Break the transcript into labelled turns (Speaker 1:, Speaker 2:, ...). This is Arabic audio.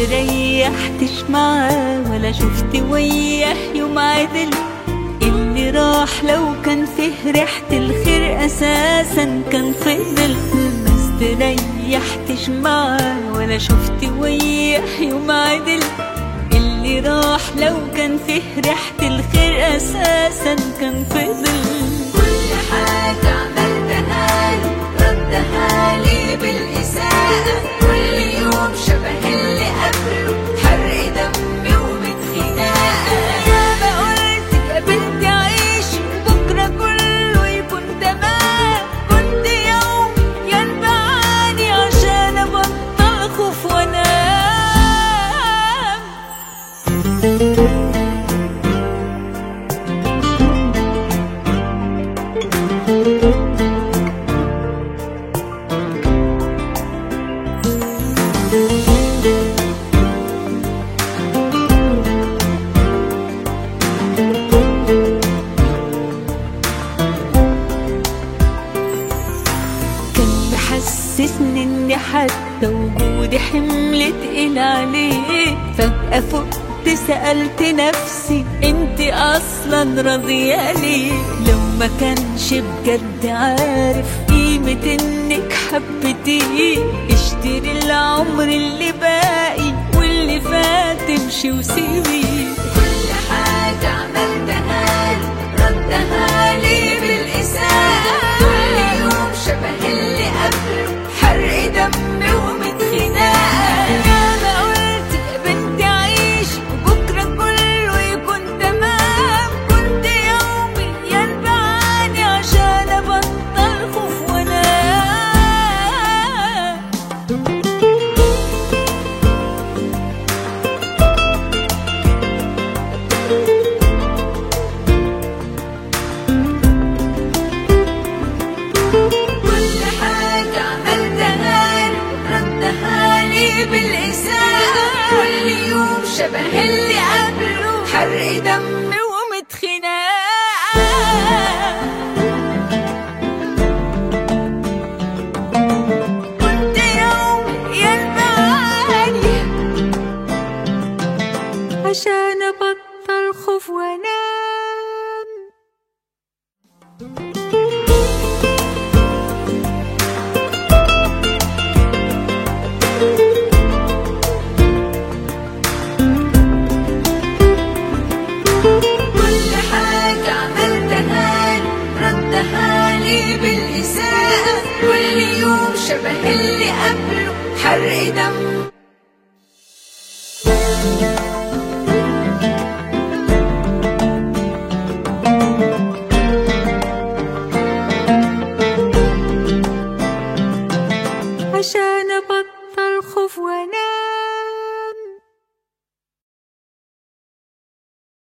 Speaker 1: استريحتش معاه ولا شفت وياه يوم عدل اللي راح لو كان فيه ريحة الخير أساسا كان فضل. ما استريحتش معاه ولا شفت وياه يوم عدل اللي راح لو كان فيه ريحة الخير أساسا كان فضل.
Speaker 2: كل حاجة
Speaker 1: محسسني إني حتى وجودي حمل تقيل عليه. فجأة فقت سألت نفسي أنت أصلا راضية ليه لو ما كانش بجد عارف قيمة إنك حبتيه اشتري العمر اللي باقي واللي فات امشي وسيبيه.
Speaker 2: بالإساءة كل يوم شبه اللي قبله. حرق دمي
Speaker 1: ومتخناقة كنت يوم ينبعني عشان
Speaker 2: شبه اللي قبله. حرق
Speaker 1: دم. عشان ابطل خوف
Speaker 2: وانام